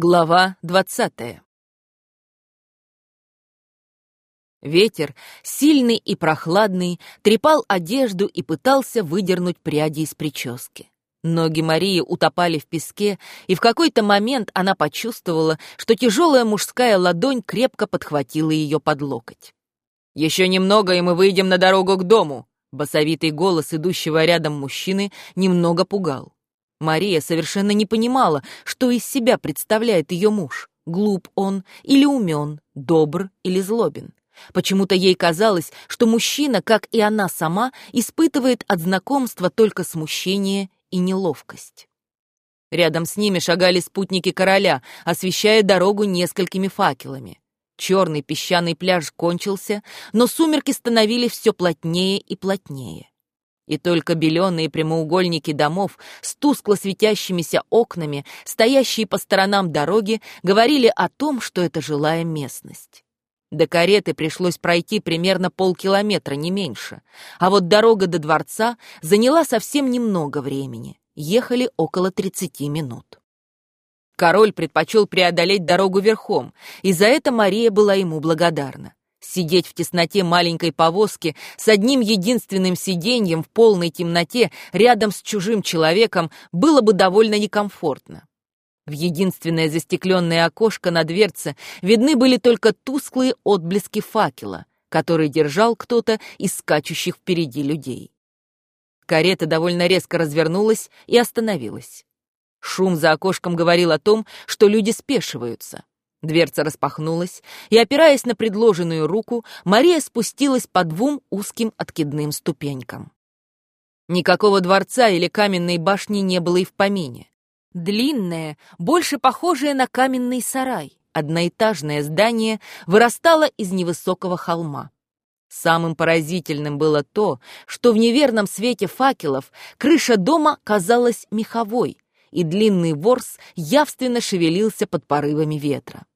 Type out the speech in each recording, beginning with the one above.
Глава двадцатая Ветер, сильный и прохладный, трепал одежду и пытался выдернуть пряди из прически. Ноги Марии утопали в песке, и в какой-то момент она почувствовала, что тяжелая мужская ладонь крепко подхватила ее под локоть. «Еще немного, и мы выйдем на дорогу к дому», Басовитый голос идущего рядом мужчины немного пугал. Мария совершенно не понимала, что из себя представляет ее муж. Глуп он или умен, добр или злобен. Почему-то ей казалось, что мужчина, как и она сама, испытывает от знакомства только смущение и неловкость. Рядом с ними шагали спутники короля, освещая дорогу несколькими факелами. Черный песчаный пляж кончился, но сумерки становились все плотнее и плотнее. И только беленые прямоугольники домов с тускло светящимися окнами, стоящие по сторонам дороги, говорили о том, что это жилая местность. До кареты пришлось пройти примерно полкилометра, не меньше. А вот дорога до дворца заняла совсем немного времени. Ехали около 30 минут. Король предпочел преодолеть дорогу верхом, и за это Мария была ему благодарна. Сидеть в тесноте маленькой повозки с одним единственным сиденьем в полной темноте рядом с чужим человеком было бы довольно некомфортно. В единственное застекленное окошко на дверце видны были только тусклые отблески факела, который держал кто-то из скачущих впереди людей. Карета довольно резко развернулась и остановилась. Шум за окошком говорил о том, что люди спешиваются. Дверца распахнулась, и, опираясь на предложенную руку, Мария спустилась по двум узким откидным ступенькам. Никакого дворца или каменной башни не было и в помине. Длинное, больше похожее на каменный сарай, одноэтажное здание вырастало из невысокого холма. Самым поразительным было то, что в неверном свете факелов крыша дома казалась меховой, и длинный ворс явственно шевелился под порывами ветра.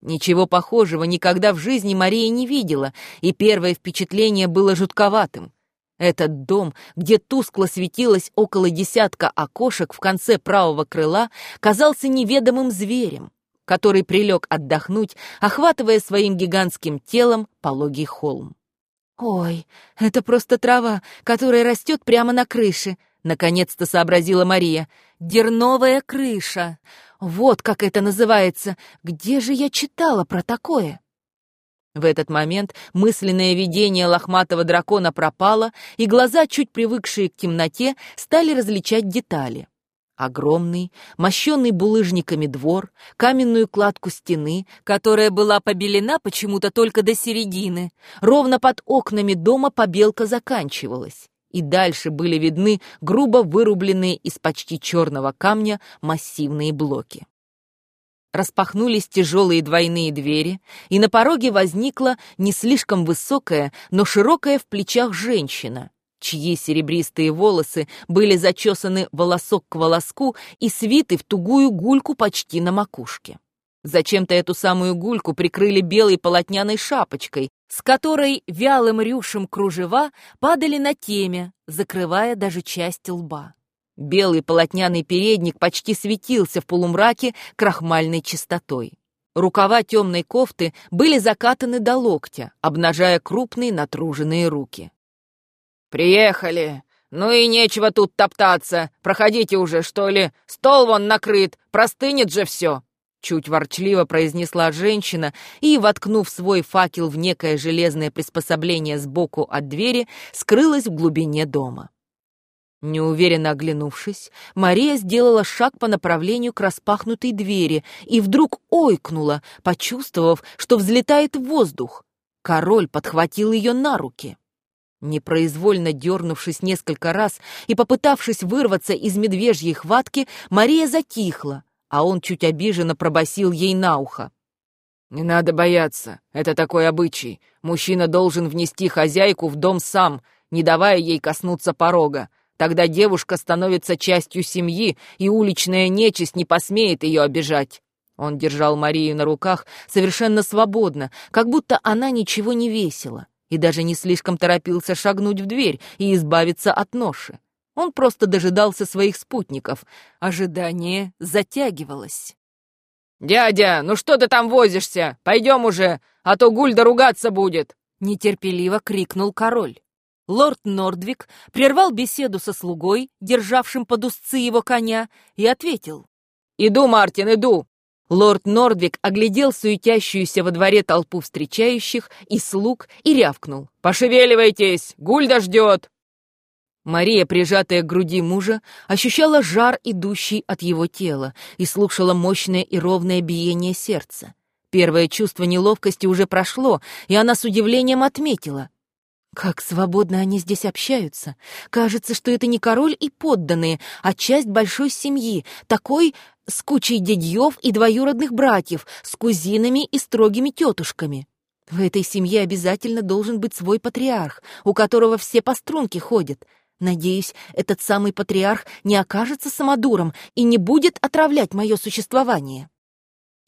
Ничего похожего никогда в жизни Мария не видела, и первое впечатление было жутковатым. Этот дом, где тускло светилось около десятка окошек в конце правого крыла, казался неведомым зверем, который прилег отдохнуть, охватывая своим гигантским телом пологий холм. «Ой, это просто трава, которая растет прямо на крыше», — наконец-то сообразила Мария. «Дерновая крыша! Вот как это называется! Где же я читала про такое?» В этот момент мысленное видение лохматого дракона пропало, и глаза, чуть привыкшие к темноте, стали различать детали. Огромный, мощенный булыжниками двор, каменную кладку стены, которая была побелена почему-то только до середины. Ровно под окнами дома побелка заканчивалась и дальше были видны грубо вырубленные из почти черного камня массивные блоки. Распахнулись тяжелые двойные двери, и на пороге возникла не слишком высокая, но широкая в плечах женщина, чьи серебристые волосы были зачесаны волосок к волоску и свиты в тугую гульку почти на макушке. Зачем-то эту самую гульку прикрыли белой полотняной шапочкой, с которой вялым рюшем кружева падали на теме, закрывая даже часть лба. Белый полотняный передник почти светился в полумраке крахмальной чистотой. Рукава темной кофты были закатаны до локтя, обнажая крупные натруженные руки. «Приехали! Ну и нечего тут топтаться! Проходите уже, что ли! Стол вон накрыт, простынет же все!» Чуть ворчливо произнесла женщина и, воткнув свой факел в некое железное приспособление сбоку от двери, скрылась в глубине дома. Неуверенно оглянувшись, Мария сделала шаг по направлению к распахнутой двери и вдруг ойкнула, почувствовав, что взлетает воздух. Король подхватил ее на руки. Непроизвольно дернувшись несколько раз и попытавшись вырваться из медвежьей хватки, Мария затихла, а он чуть обиженно пробасил ей на ухо. «Не надо бояться, это такой обычай. Мужчина должен внести хозяйку в дом сам, не давая ей коснуться порога. Тогда девушка становится частью семьи, и уличная нечисть не посмеет ее обижать». Он держал Марию на руках совершенно свободно, как будто она ничего не весила, и даже не слишком торопился шагнуть в дверь и избавиться от ноши. Он просто дожидался своих спутников. Ожидание затягивалось. «Дядя, ну что ты там возишься? Пойдем уже, а то Гульда ругаться будет!» Нетерпеливо крикнул король. Лорд Нордвик прервал беседу со слугой, державшим под узцы его коня, и ответил. «Иду, Мартин, иду!» Лорд Нордвик оглядел суетящуюся во дворе толпу встречающих и слуг и рявкнул. «Пошевеливайтесь! Гульда ждет!» Мария, прижатая к груди мужа, ощущала жар, идущий от его тела, и слушала мощное и ровное биение сердца. Первое чувство неловкости уже прошло, и она с удивлением отметила. Как свободно они здесь общаются. Кажется, что это не король и подданные, а часть большой семьи, такой с кучей дядьев и двоюродных братьев, с кузинами и строгими тетушками. В этой семье обязательно должен быть свой патриарх, у которого все по струнке ходят — Надеюсь, этот самый патриарх не окажется самодуром и не будет отравлять мое существование.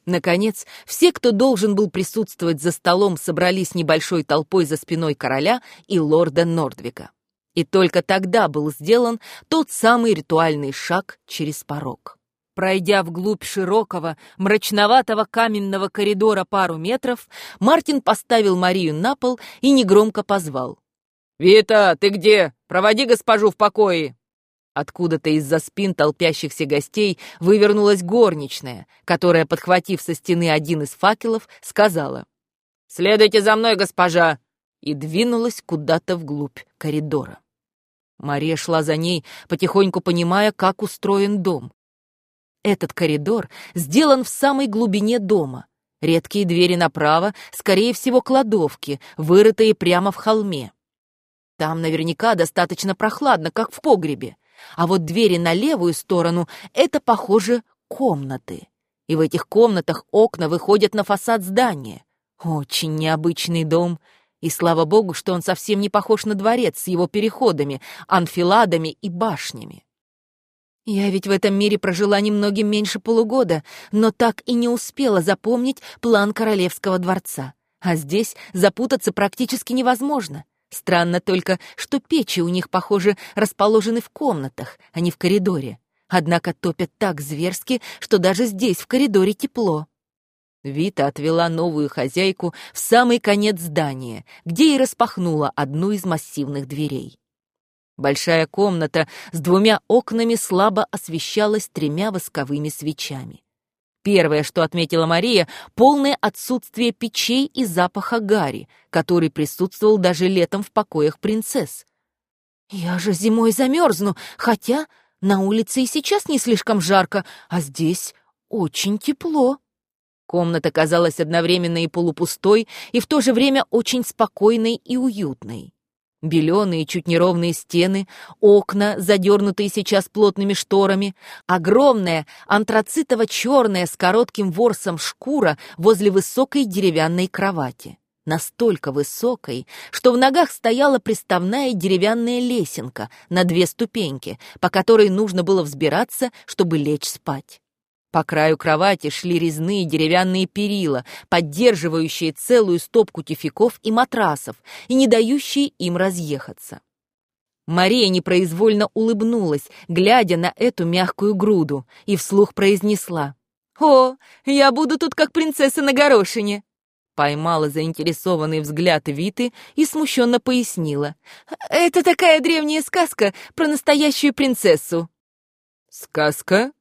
Наконец, все, кто должен был присутствовать за столом, собрались небольшой толпой за спиной короля и лорда Нордвика. И только тогда был сделан тот самый ритуальный шаг через порог. Пройдя вглубь широкого, мрачноватого каменного коридора пару метров, Мартин поставил Марию на пол и негромко позвал. «Вита, ты где? Проводи госпожу в покое!» Откуда-то из-за спин толпящихся гостей вывернулась горничная, которая, подхватив со стены один из факелов, сказала «Следуйте за мной, госпожа!» и двинулась куда-то вглубь коридора. Мария шла за ней, потихоньку понимая, как устроен дом. Этот коридор сделан в самой глубине дома. Редкие двери направо, скорее всего, кладовки, вырытые прямо в холме. Там наверняка достаточно прохладно, как в погребе. А вот двери на левую сторону — это, похоже, комнаты. И в этих комнатах окна выходят на фасад здания. Очень необычный дом. И слава богу, что он совсем не похож на дворец с его переходами, анфиладами и башнями. Я ведь в этом мире прожила немногим меньше полугода, но так и не успела запомнить план королевского дворца. А здесь запутаться практически невозможно. Странно только, что печи у них, похоже, расположены в комнатах, а не в коридоре. Однако топят так зверски, что даже здесь, в коридоре, тепло. Вита отвела новую хозяйку в самый конец здания, где и распахнула одну из массивных дверей. Большая комната с двумя окнами слабо освещалась тремя восковыми свечами. Первое, что отметила Мария, полное отсутствие печей и запаха гари, который присутствовал даже летом в покоях принцесс. «Я же зимой замерзну, хотя на улице и сейчас не слишком жарко, а здесь очень тепло». Комната казалась одновременно и полупустой, и в то же время очень спокойной и уютной. Беленые, чуть неровные стены, окна, задернутые сейчас плотными шторами, огромная антрацитово-черная с коротким ворсом шкура возле высокой деревянной кровати. Настолько высокой, что в ногах стояла приставная деревянная лесенка на две ступеньки, по которой нужно было взбираться, чтобы лечь спать. По краю кровати шли резные деревянные перила, поддерживающие целую стопку тюфяков и матрасов и не дающие им разъехаться. Мария непроизвольно улыбнулась, глядя на эту мягкую груду, и вслух произнесла. «О, я буду тут как принцесса на горошине!» Поймала заинтересованный взгляд Виты и смущенно пояснила. «Это такая древняя сказка про настоящую принцессу». «Сказка?»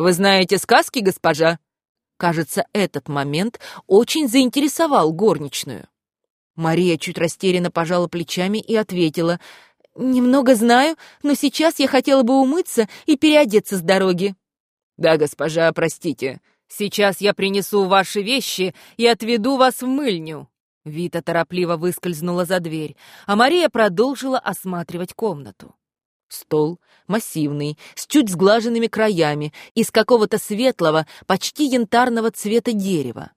Вы знаете сказки, госпожа?» Кажется, этот момент очень заинтересовал горничную. Мария чуть растерянно пожала плечами и ответила. «Немного знаю, но сейчас я хотела бы умыться и переодеться с дороги». «Да, госпожа, простите. Сейчас я принесу ваши вещи и отведу вас в мыльню». Вита торопливо выскользнула за дверь, а Мария продолжила осматривать комнату. Стол массивный, с чуть сглаженными краями, из какого-то светлого, почти янтарного цвета дерева.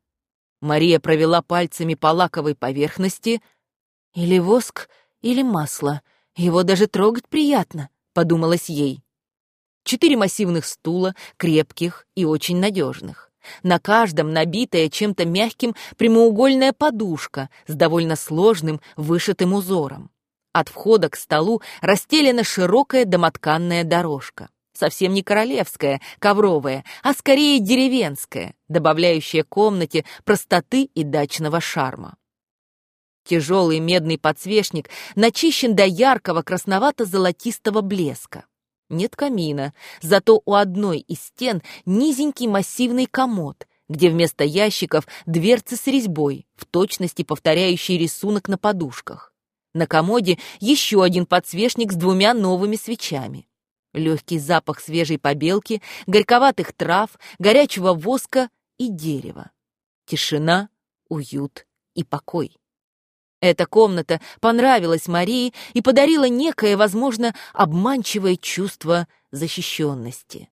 Мария провела пальцами по лаковой поверхности. Или воск, или масло. Его даже трогать приятно, подумалось ей. Четыре массивных стула, крепких и очень надежных. На каждом набитая чем-то мягким прямоугольная подушка с довольно сложным вышитым узором. От входа к столу расстелена широкая домотканная дорожка. совсем не королевская, ковровая, а скорее деревенская, добавляющая комнате простоты и дачного шарма. Тяжелый медный подсвечник начищен до яркого красновато-золотистого блеска. Нет камина, зато у одной из стен низенький массивный комод, где вместо ящиков дверцы с резьбой, в точности повторяющие рисунок на подушках. На комоде еще один подсвечник с двумя новыми свечами. Легкий запах свежей побелки, горьковатых трав, горячего воска и дерева. Тишина, уют и покой. Эта комната понравилась Марии и подарила некое, возможно, обманчивое чувство защищенности.